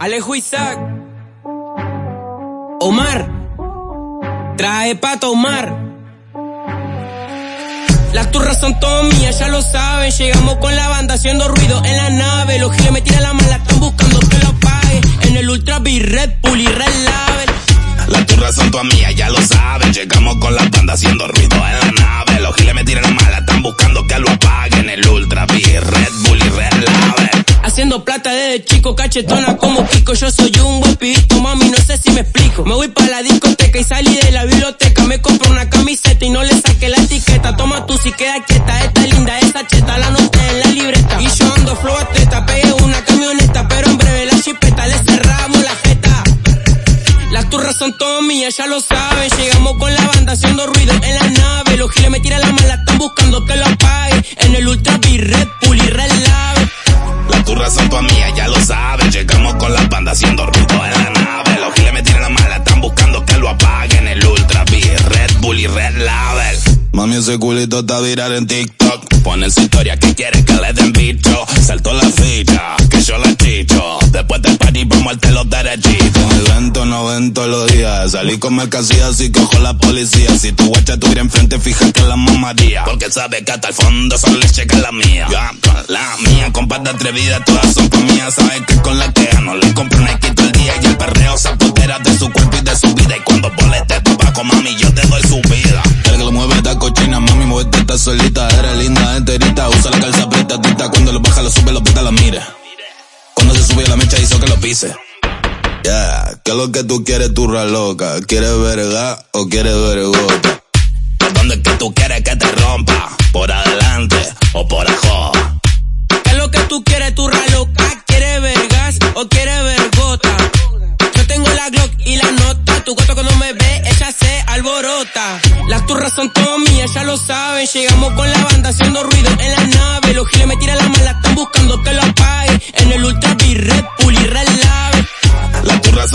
Alejo Isaac. Omar. Trae pato Omar. Las turras son todas mías, ya lo saben. Llegamos con la banda haciendo ruido en la nave. Los giles me tiran la mala, están buscando que lo pague. En el Ultra B, Red Bull y Red Label. Las turras son todas mías, ya lo saben. Llegamos con la banda haciendo ruido en la nave. Los giles me tiran la mala, están buscando que lo apaguen. El Ultra B, Red Haciendo plata desde chico, cachetona como Kiko. Yo soy un buen pibito, mami, no sé si me explico. Me voy para la discoteca y salí de la biblioteca. Me compro una camiseta y no le saqué la etiqueta. Toma tú si queda quieta, esta linda, esa cheta, la noté en la libreta. Y yo ando flow atleta, pegué una camioneta, pero en breve la chipeta, le cerramos la jeta. Las turras son todas mías, ya lo saben. Llegamos con la banda haciendo ruido en la nave. Los giles me tiran la mala, están buscando que lo apague. En el Ultra Mami, ese está viral en TikTok. Pone en su historia que quiere que le den bicho. Saltó la ficha, que yo la chicho. Después del party vamos a los derechitos. Evento, no vento los días. Salí con mercancías y cojo la policía. Si tu guacha tuviera enfrente, fíjate la mamaría. Porque sabe que hasta el fondo solo le checa la mía. Ya, la mía, compadre atrevida, todas son pa' mías. Sabe que con la que no le compro que lo pise. Yeah, ¿qué es lo que tú quieres, turra loca? ¿Quieres verga o quieres vergota? ¿Por dónde es que tú quieres que te rompa? ¿Por adelante o por abajo? ¿Qué es lo que tú quieres, tu loca? ¿Quieres vergas o quieres vergota? Yo tengo la Glock y la nota. Tu gato cuando me ve, ella se alborota. Las turras son todas mías, ya lo saben. Llegamos con la banda haciendo ruido en la nave. Los giles me tiran la mala, están buscando que lo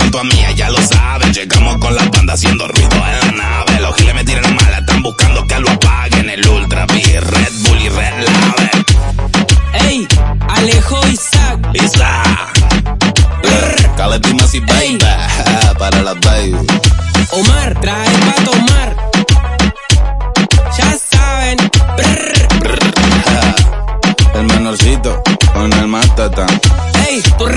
junto a mía, ya lo saben. Llegamos con la banda haciendo ruido en la nave. Los giles me tiran mala, están buscando que lo apaguen. El Ultra Beer, Red Bull y Red Lave. Ey, Alejo Isaac. Isaac. Caletima y baby. Para la baby. Omar, trae pa' tomar. Ya saben. Brr. Brr. El menorcito con el matatán. Ey, tu